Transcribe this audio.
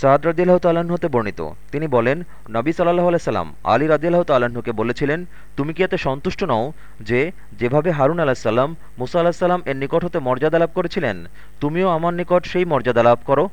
সাদ রদিল্লাহ তাল্লাহ্ন হতে বর্ণিত। তিনি বলেন, নবী সাল্লাহ আলাইসাল্লাম আলী রদিল্লাহ তাল্লাহ্নকে বলেছিলেন, তুমি কি এতে সন্তুষ্ট নও যে যেভাবে হারুন আলাহিসাল্লাম মুসা আল্লাহ সাল্লাম এর নিকট হতে মর্যাদা লাভ করেছিলেন? তুমিও আমার নিকট সেই মর্যাদা লাভ করো।